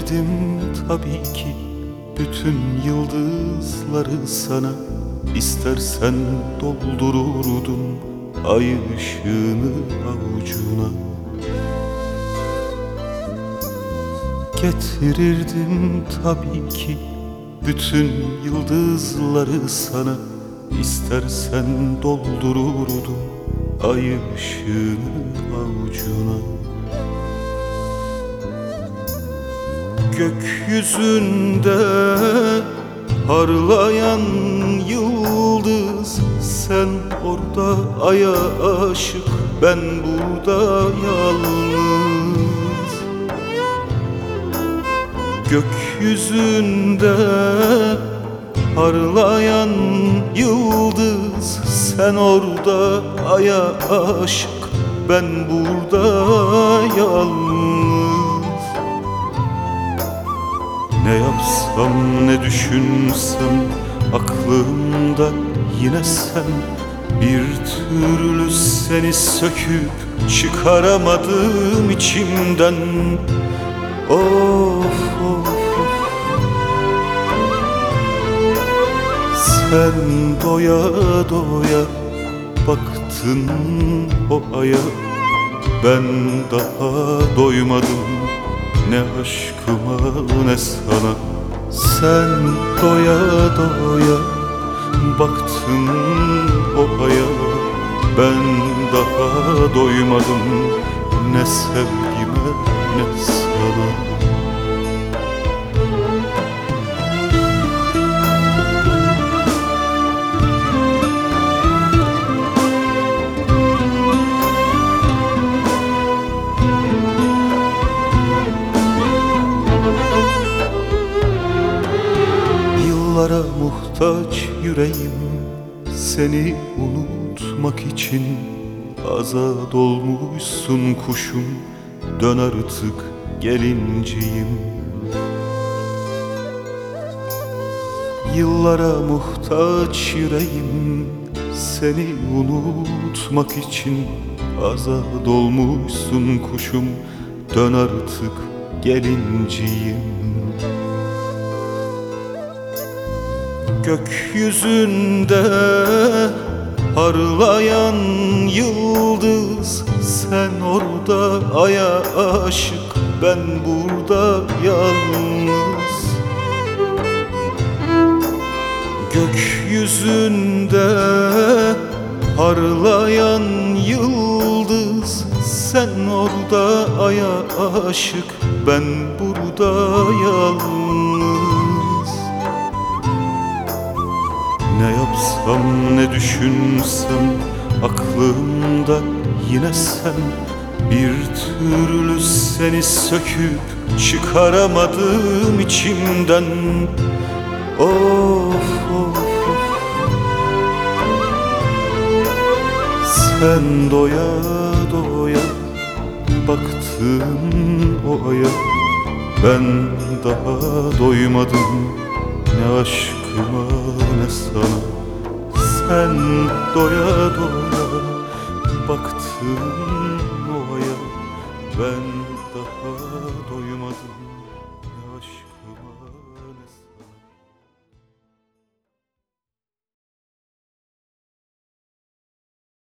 Verirdim tabii ki bütün yıldızları sana. İstersen doldururdum ay ışığını avucuna. Getirirdim tabii ki bütün yıldızları sana. İstersen doldururdum ay ışığını avucuna. Gökyüzünde parlayan yıldız. Sen orada aya aşık ben burada yalnız. Gökyüzünde parlayan yıldız. Sen orada aya aşık ben burada yalnız ne yapsam ne düşünsem aklımda yine sen. Bir türlü seni söküp çıkaramadım içimden. Of of. Sen doya doya baktın o aya. Ben daha doymadım ne aşkıma ne sana. Sen doya doya baktın o aya. Ben daha doymadım ne sevgime ne sana Yıllara muhtaç yüreğim Seni unutmak için Azad olmuşsun kuşum Dön artık gelinciyim Yıllara muhtaç yüreğim Seni unutmak için Azad olmuşsun kuşum Dön artık gelinciyim Gökyüzünde parlayan yıldız. Sen orada aya aşık ben burada yalnız. Gökyüzünde parlayan yıldız. Sen orada aya aşık ben burada yalnız yapsam ne düşünsem aklımda yine sen. Bir türlü seni söküp çıkaramadım içimden. Of of Sen doya doya baktın o aya Ben daha doymadım ne aşkıma ne sana Sen doya doya baktın o aya Ben daha doymadım